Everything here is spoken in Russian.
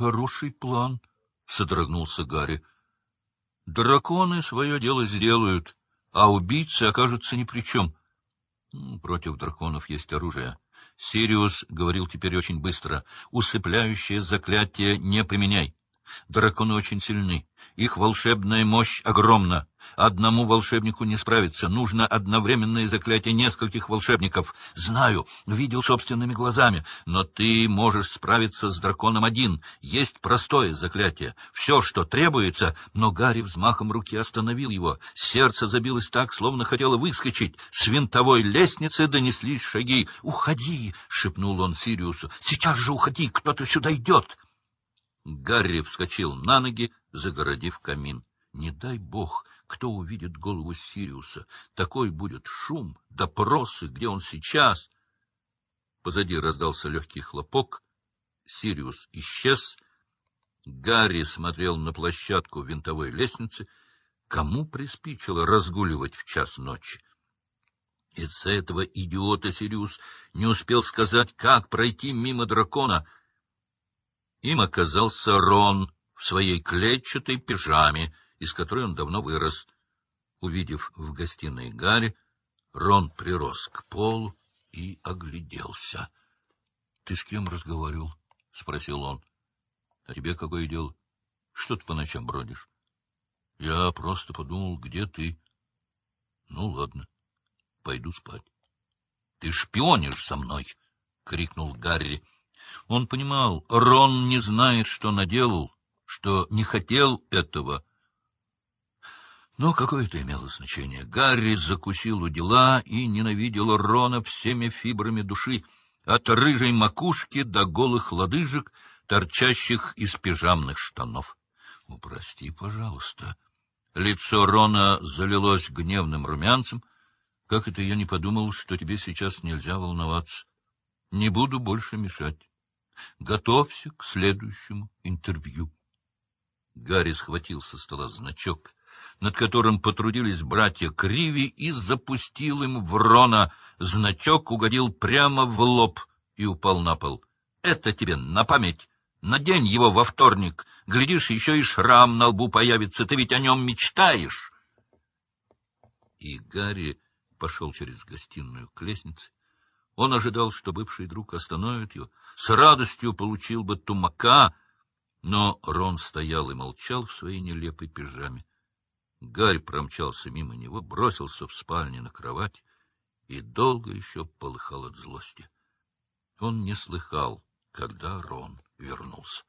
Хороший план, — содрогнулся Гарри. — Драконы свое дело сделают, а убийцы окажутся ни при чем. Против драконов есть оружие. Сириус говорил теперь очень быстро. Усыпляющее заклятие не применяй. Драконы очень сильны. Их волшебная мощь огромна. Одному волшебнику не справиться. Нужно одновременное заклятие нескольких волшебников. Знаю, видел собственными глазами. Но ты можешь справиться с драконом один. Есть простое заклятие. Все, что требуется... Но Гарри взмахом руки остановил его. Сердце забилось так, словно хотело выскочить. С винтовой лестницы донеслись шаги. «Уходи!» — шепнул он Сириусу. «Сейчас же уходи! Кто-то сюда идет!» Гарри вскочил на ноги, загородив камин. Не дай бог, кто увидит голову Сириуса. Такой будет шум, допросы, где он сейчас. Позади раздался легкий хлопок. Сириус исчез. Гарри смотрел на площадку винтовой лестницы. Кому приспичило разгуливать в час ночи? Из-за этого идиота Сириус не успел сказать, как пройти мимо дракона — им оказался Рон в своей клетчатой пижаме, из которой он давно вырос. Увидев в гостиной Гарри, Рон прирос к полу и огляделся. — Ты с кем разговаривал? — спросил он. — А тебе какое дело? Что ты по ночам бродишь? — Я просто подумал, где ты. — Ну, ладно, пойду спать. — Ты шпионишь со мной! — крикнул Гарри. Он понимал, Рон не знает, что наделал, что не хотел этого. Но какое это имело значение? Гарри закусил у дела и ненавидел Рона всеми фибрами души, от рыжей макушки до голых лодыжек, торчащих из пижамных штанов. — Упрости, пожалуйста. Лицо Рона залилось гневным румянцем. — Как это я не подумал, что тебе сейчас нельзя волноваться? Не буду больше мешать. Готовься к следующему интервью. Гарри схватил со стола значок, над которым потрудились братья Криви, и запустил им в Рона. Значок угодил прямо в лоб и упал на пол. — Это тебе на память. Надень его во вторник. Глядишь, еще и шрам на лбу появится. Ты ведь о нем мечтаешь. И Гарри пошел через гостиную к лестнице. Он ожидал, что бывший друг остановит его, с радостью получил бы тумака, но Рон стоял и молчал в своей нелепой пижаме. Гарь промчался мимо него, бросился в спальне на кровать и долго еще полыхал от злости. Он не слыхал, когда Рон вернулся.